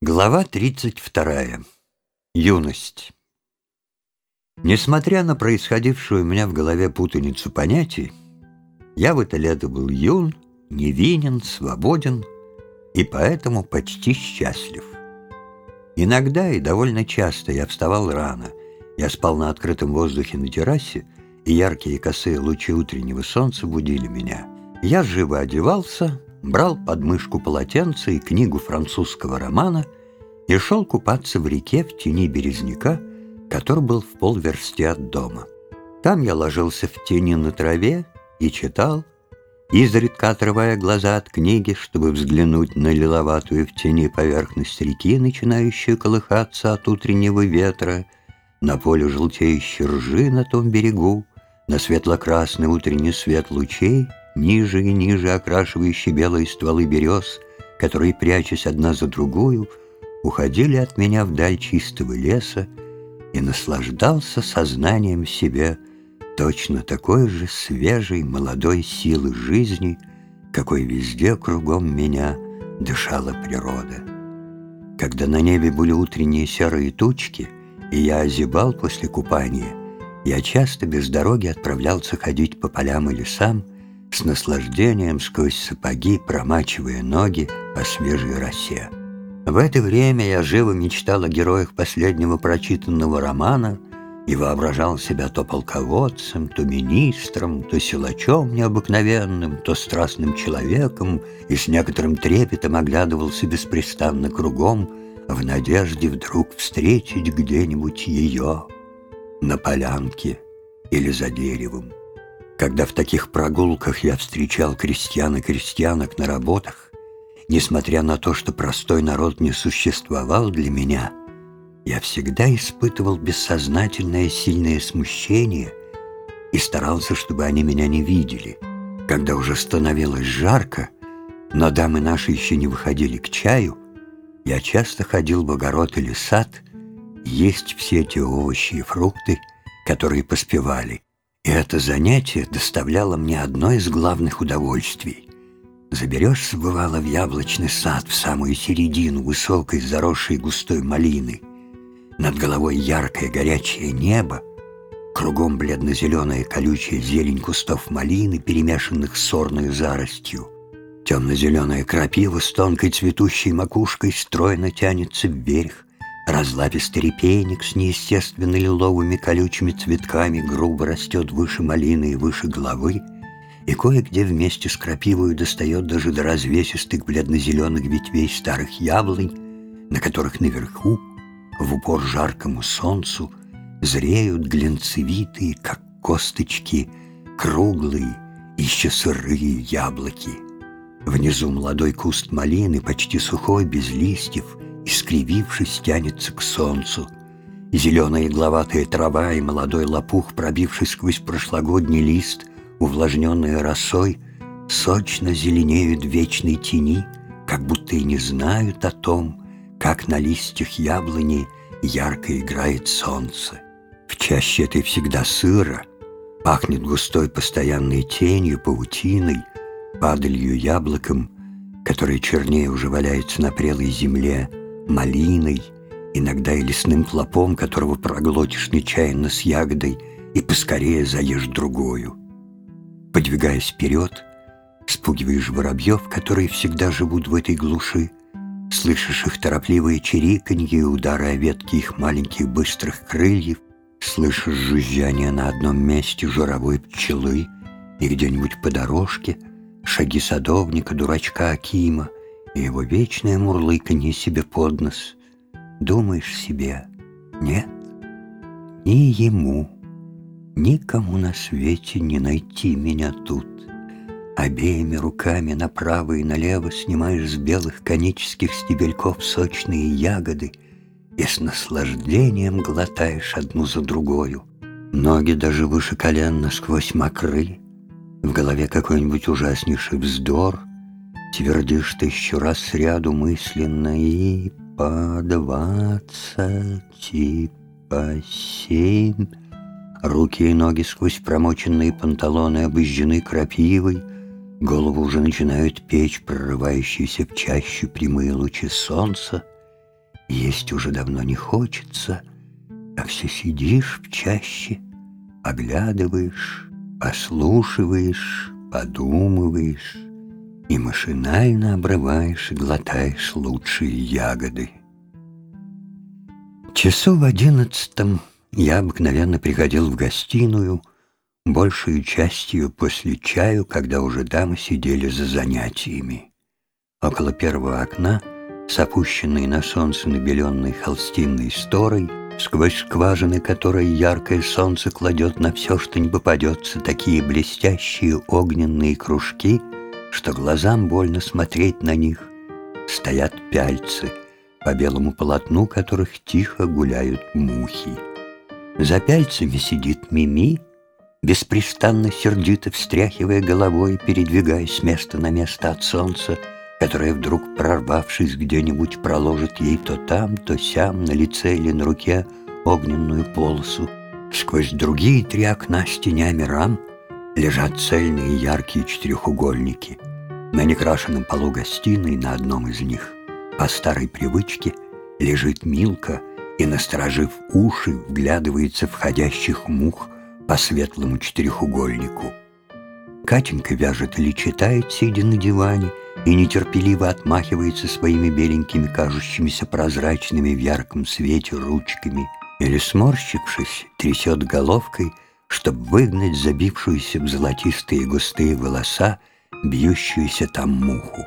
Глава 32. Юность. Несмотря на происходившую у меня в голове путаницу понятий, я в это лето был юн, невинен, свободен и поэтому почти счастлив. Иногда и довольно часто я вставал рано. Я спал на открытом воздухе на террасе, и яркие косые лучи утреннего солнца будили меня. Я живо одевался, брал под мышку полотенце и книгу французского романа и шел купаться в реке в тени березняка, который был в полверсти от дома. Там я ложился в тени на траве и читал, изредка отрывая глаза от книги, чтобы взглянуть на лиловатую в тени поверхность реки, начинающую колыхаться от утреннего ветра, на поле желтеющей ржи на том берегу, на светло-красный утренний свет лучей — ниже и ниже окрашивающие белые стволы берез, которые, прячась одна за другую, уходили от меня вдаль чистого леса и наслаждался сознанием себе точно такой же свежей молодой силы жизни, какой везде кругом меня дышала природа. Когда на небе были утренние серые тучки, и я озябал после купания, я часто без дороги отправлялся ходить по полям и лесам, с наслаждением сквозь сапоги, промачивая ноги по свежей росе. В это время я живо мечтал о героях последнего прочитанного романа и воображал себя то полководцем, то министром, то силачом необыкновенным, то страстным человеком и с некоторым трепетом оглядывался беспрестанно кругом в надежде вдруг встретить где-нибудь ее на полянке или за деревом. Когда в таких прогулках я встречал крестьян и крестьянок на работах, несмотря на то, что простой народ не существовал для меня, я всегда испытывал бессознательное сильное смущение и старался, чтобы они меня не видели. Когда уже становилось жарко, но дамы наши еще не выходили к чаю, я часто ходил в огород или сад есть все те овощи и фрукты, которые поспевали, и это занятие доставляло мне одно из главных удовольствий. Заберешься, бывало, в яблочный сад в самую середину высокой, заросшей густой малины. Над головой яркое горячее небо, кругом бледно-зеленая колючая зелень кустов малины, перемешанных с сорной заростью. Темно-зеленая крапива с тонкой цветущей макушкой стройно тянется вверх, Разлапистый репейник с неестественно лиловыми колючими цветками грубо растет выше малины и выше головы, и кое-где вместе с крапивою достает даже до развесистых бледно-зеленых ветвей старых яблонь, на которых наверху, в упор жаркому солнцу, зреют глянцевитые, как косточки, круглые, еще сырые яблоки. Внизу молодой куст малины, почти сухой, без листьев — искривившись, тянется к солнцу. Зеленая игловатая трава и молодой лопух, пробивший сквозь прошлогодний лист, увлажненные росой, сочно зеленеют в вечной тени, как будто и не знают о том, как на листьях яблони ярко играет солнце. В чаще этой всегда сыро, пахнет густой постоянной тенью, паутиной, падалью яблоком, которое чернее уже валяется на прелой земле, малиной, иногда и лесным клопом, которого проглотишь нечаянно с ягодой и поскорее заешь другую. Подвигаясь вперед, спугиваешь воробьев, которые всегда живут в этой глуши, слышишь их торопливые чириканье и удары о ветки их маленьких быстрых крыльев, слышишь жужжание на одном месте журовой пчелы и где-нибудь по дорожке шаги садовника, дурачка Акима, и его вечное мурлыканье себе под нос. Думаешь себе, нет, ни ему, никому на свете не найти меня тут. Обеими руками направо и налево снимаешь с белых конических стебельков сочные ягоды и с наслаждением глотаешь одну за другою. Ноги даже выше колен насквозь мокры, в голове какой-нибудь ужаснейший вздор, Твердишь тысячу раз ряду мысленно и по двадцать, и по семь. Руки и ноги сквозь промоченные панталоны обожжены крапивой, голову уже начинают печь прорывающиеся в чащу прямые лучи солнца, Есть уже давно не хочется, а все сидишь в чаще, оглядываешь, послушиваешь, подумываешь и машинально обрываешь и глотаешь лучшие ягоды. Часу в одиннадцатом я обыкновенно приходил в гостиную, большую частью после чаю, когда уже дамы сидели за занятиями. Около первого окна, с опущенной на солнце набеленной холстинной сторой, сквозь скважины которой яркое солнце кладет на все, что не попадется, такие блестящие огненные кружки, что глазам больно смотреть на них, стоят пяльцы, по белому полотну которых тихо гуляют мухи. За пяльцами сидит Мими, беспрестанно сердито встряхивая головой, передвигаясь с места на место от солнца, которое вдруг, прорвавшись где-нибудь, проложит ей то там, то сям, на лице или на руке огненную полосу. Сквозь другие три окна с тенями рам лежат цельные яркие четырехугольники. На некрашенном полу гостиной на одном из них по старой привычке лежит Милка и, насторожив уши, вглядывается в ходящих мух по светлому четырехугольнику. Катенька вяжет или читает, сидя на диване, и нетерпеливо отмахивается своими беленькими, кажущимися прозрачными в ярком свете ручками, или, сморщившись, трясет головкой, чтобы выгнать забившуюся в золотистые густые волоса, бьющуюся там муху.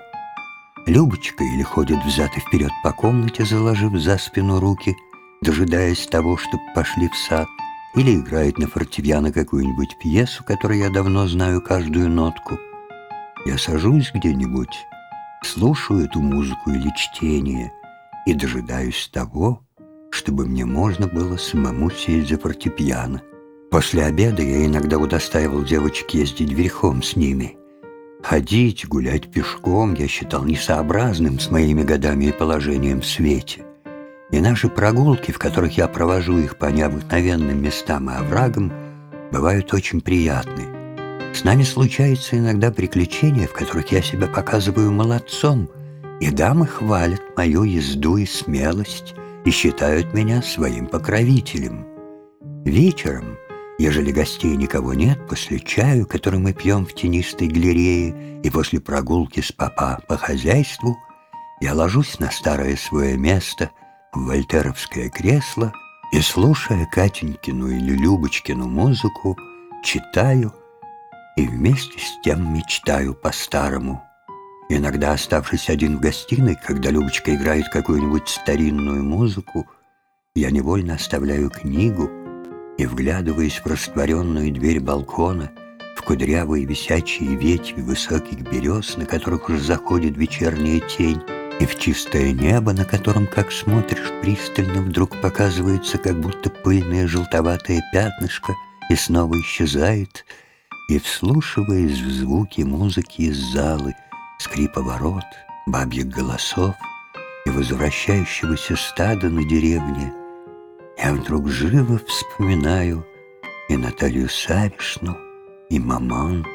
Любочка или ходит взад и вперед по комнате, заложив за спину руки, дожидаясь того, чтобы пошли в сад, или играет на фортепиано какую-нибудь пьесу, которой я давно знаю каждую нотку. Я сажусь где-нибудь, слушаю эту музыку или чтение и дожидаюсь того, чтобы мне можно было самому сесть за фортепиано. После обеда я иногда удостаивал девочек ездить верхом с ними. Ходить, гулять пешком я считал несообразным с моими годами и положением в свете. И наши прогулки, в которых я провожу их по необыкновенным местам и оврагам, бывают очень приятны. С нами случаются иногда приключения, в которых я себя показываю молодцом, и дамы хвалят мою езду и смелость и считают меня своим покровителем. Вечером, ежели гостей никого нет, после чаю, который мы пьем в тенистой галерее, и после прогулки с папа по хозяйству, я ложусь на старое свое место — в вольтеровское кресло и, слушая Катенькину или Любочкину музыку, читаю и вместе с тем мечтаю по-старому. Иногда, оставшись один в гостиной, когда Любочка играет какую-нибудь старинную музыку, я невольно оставляю книгу и, вглядываясь в растворенную дверь балкона, в кудрявые висячие ветви высоких берез, на которых уже заходит вечерняя тень, и в чистое небо, на котором, как смотришь пристально, вдруг показывается как будто пыльное желтоватое пятнышко и снова исчезает, и, вслушиваясь в звуки музыки из залы, скрипа ворот, бабьих голосов и возвращающегося стада на деревне, я вдруг живо вспоминаю и Наталью Савишну, и Маман,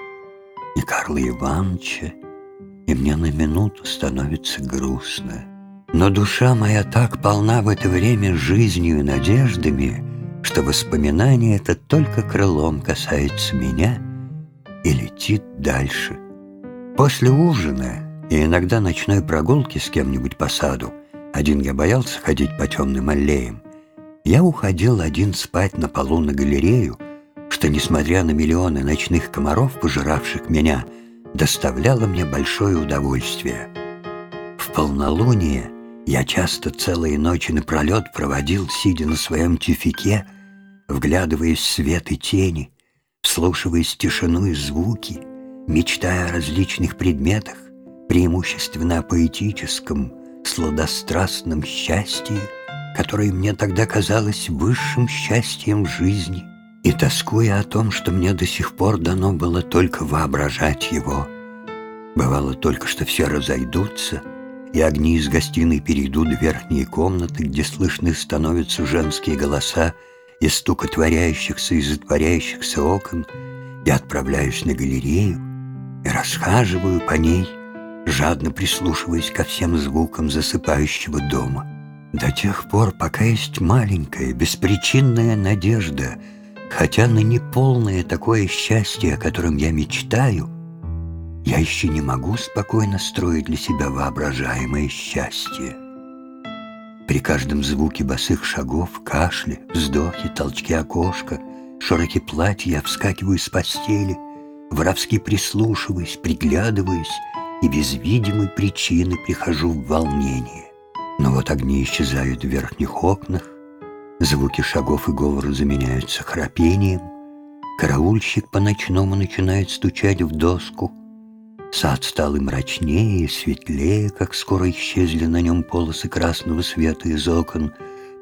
и Карла Ивановича, и мне на минуту становится грустно. Но душа моя так полна в это время жизнью и надеждами, что воспоминание это только крылом касается меня и летит дальше. После ужина и иногда ночной прогулки с кем-нибудь по саду, один я боялся ходить по темным аллеям, я уходил один спать на полу на галерею, что, несмотря на миллионы ночных комаров, пожиравших меня, — доставляло мне большое удовольствие. В полнолуние я часто целые ночи напролет проводил, сидя на своем тюфике, вглядываясь в свет и тени, вслушиваясь в тишину и звуки, мечтая о различных предметах, преимущественно о поэтическом, сладострастном счастье, которое мне тогда казалось высшим счастьем жизни — и тоскуя о том, что мне до сих пор дано было только воображать его. Бывало только, что все разойдутся, и огни из гостиной перейдут в верхние комнаты, где слышны становятся женские голоса и стукотворяющихся и затворяющихся окон, я отправляюсь на галерею и расхаживаю по ней, жадно прислушиваясь ко всем звукам засыпающего дома. До тех пор, пока есть маленькая, беспричинная надежда, хотя на неполное такое счастье, о котором я мечтаю, я еще не могу спокойно строить для себя воображаемое счастье. При каждом звуке босых шагов, кашле, вздохе, толчке окошка, широке платья я вскакиваю с постели, воровски прислушиваясь, приглядываясь и без видимой причины прихожу в волнение. Но вот огни исчезают в верхних окнах, звуки шагов и говора заменяются храпением, караульщик по-ночному начинает стучать в доску, сад стал и мрачнее, и светлее, как скоро исчезли на нем полосы красного света из окон,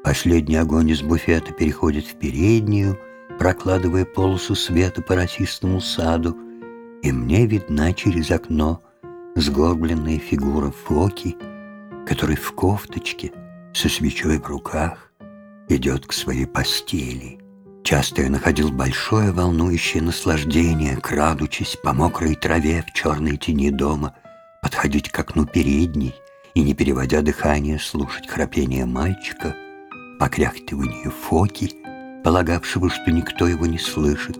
последний огонь из буфета переходит в переднюю, прокладывая полосу света по росистому саду, и мне видна через окно сгорбленная фигура Фоки — который в кофточке, со свечой в руках, идет к своей постели. Часто я находил большое волнующее наслаждение, крадучись по мокрой траве в черной тени дома, подходить к окну передней и, не переводя дыхание, слушать храпение мальчика, покряхтывание фоки, полагавшего, что никто его не слышит,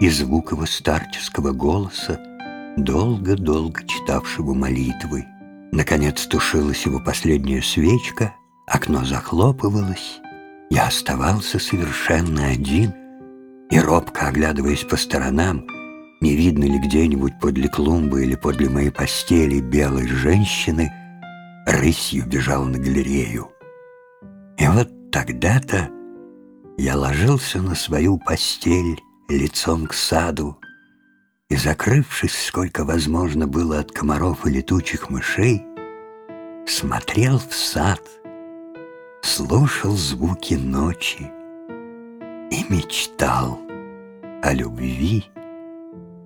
и звук его старческого голоса, долго-долго читавшего молитвы. Наконец тушилась его последняя свечка, окно захлопывалось. Я оставался совершенно один и, робко оглядываясь по сторонам, не видно ли где-нибудь подле клумбы или подле моей постели белой женщины, рысью бежал на галерею. И вот тогда-то я ложился на свою постель лицом к саду, и, закрывшись, сколько возможно было от комаров и летучих мышей, смотрел в сад, слушал звуки ночи и мечтал о любви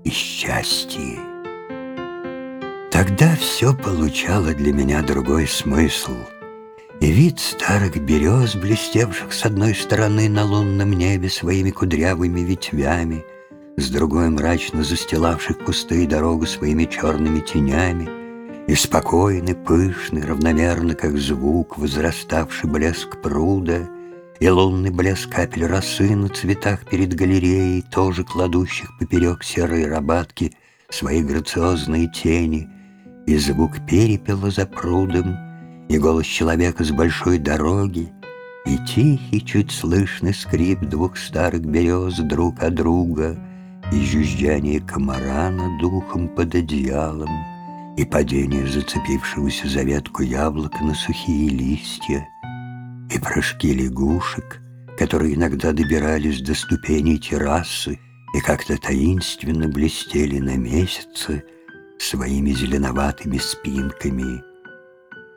и счастье. Тогда все получало для меня другой смысл, и вид старых берез, блестевших с одной стороны на лунном небе своими кудрявыми ветвями — с другой мрачно застилавших пустые дорогу своими черными тенями, и спокойный, пышный, равномерно, как звук, возраставший блеск пруда, и лунный блеск капель росы на цветах перед галереей, тоже кладущих поперек серой рабатки свои грациозные тени, и звук перепела за прудом, и голос человека с большой дороги, и тихий, чуть слышный скрип двух старых берез друг от друга — и жужжание комара над духом под одеялом, и падение зацепившегося за ветку яблока на сухие листья, и прыжки лягушек, которые иногда добирались до ступеней террасы и как-то таинственно блестели на месяце своими зеленоватыми спинками.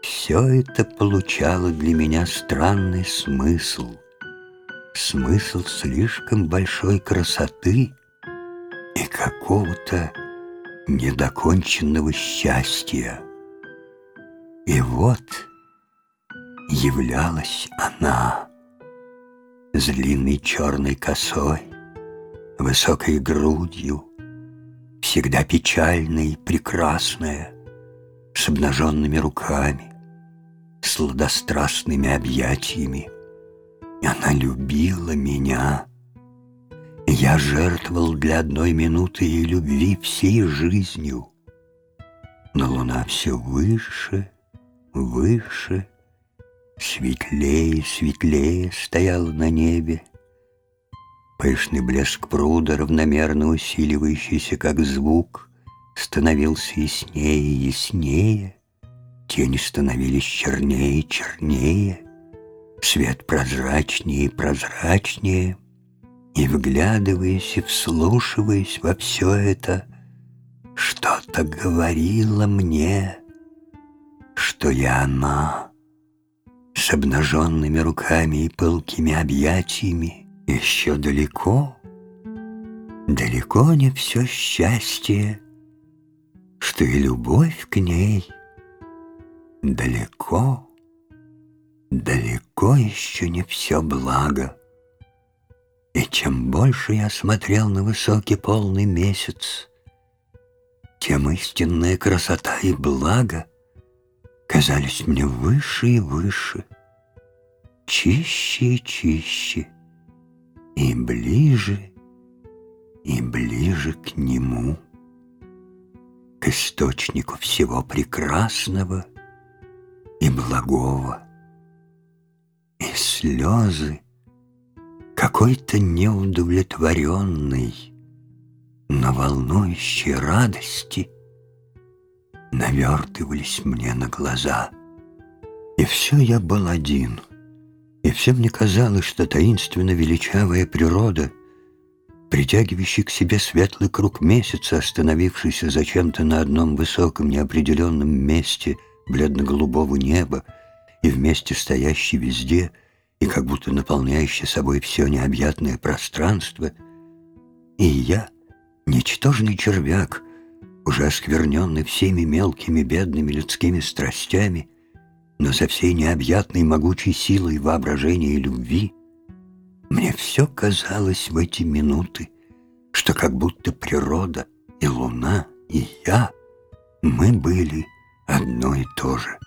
Все это получало для меня странный смысл, смысл слишком большой красоты, и какого-то недоконченного счастья. И вот являлась она с длинной черной косой, высокой грудью, всегда печальная и прекрасная, с обнаженными руками, сладострастными объятиями. Она любила меня, я жертвовал для одной минуты ее любви всей жизнью. Но луна все выше, выше, светлее, светлее стояла на небе. Пышный блеск пруда, равномерно усиливающийся, как звук, становился яснее и яснее. Тени становились чернее и чернее, свет прозрачнее и прозрачнее — и, вглядываясь и вслушиваясь во все это, что-то говорило мне, что я она, с обнаженными руками и пылкими объятиями, еще далеко, далеко не все счастье, что и любовь к ней далеко, далеко еще не все благо. И чем больше я смотрел на высокий полный месяц, тем истинная красота и благо казались мне выше и выше, чище и чище, и ближе, и ближе к нему, к источнику всего прекрасного и благого. И слезы какой-то неудовлетворенной, но волнующей радости навертывались мне на глаза. И все я был один, и все мне казалось, что таинственно величавая природа, притягивающий к себе светлый круг месяца, остановившийся зачем-то на одном высоком неопределенном месте бледно-голубого неба и вместе стоящий везде и как будто наполняющий собой все необъятное пространство, и я — Ничтожный червяк, уже оскверненный всеми мелкими бедными людскими страстями, но со всей необъятной могучей силой воображения и любви, мне все казалось в эти минуты, что как будто природа и луна, и я, мы были одно и то же.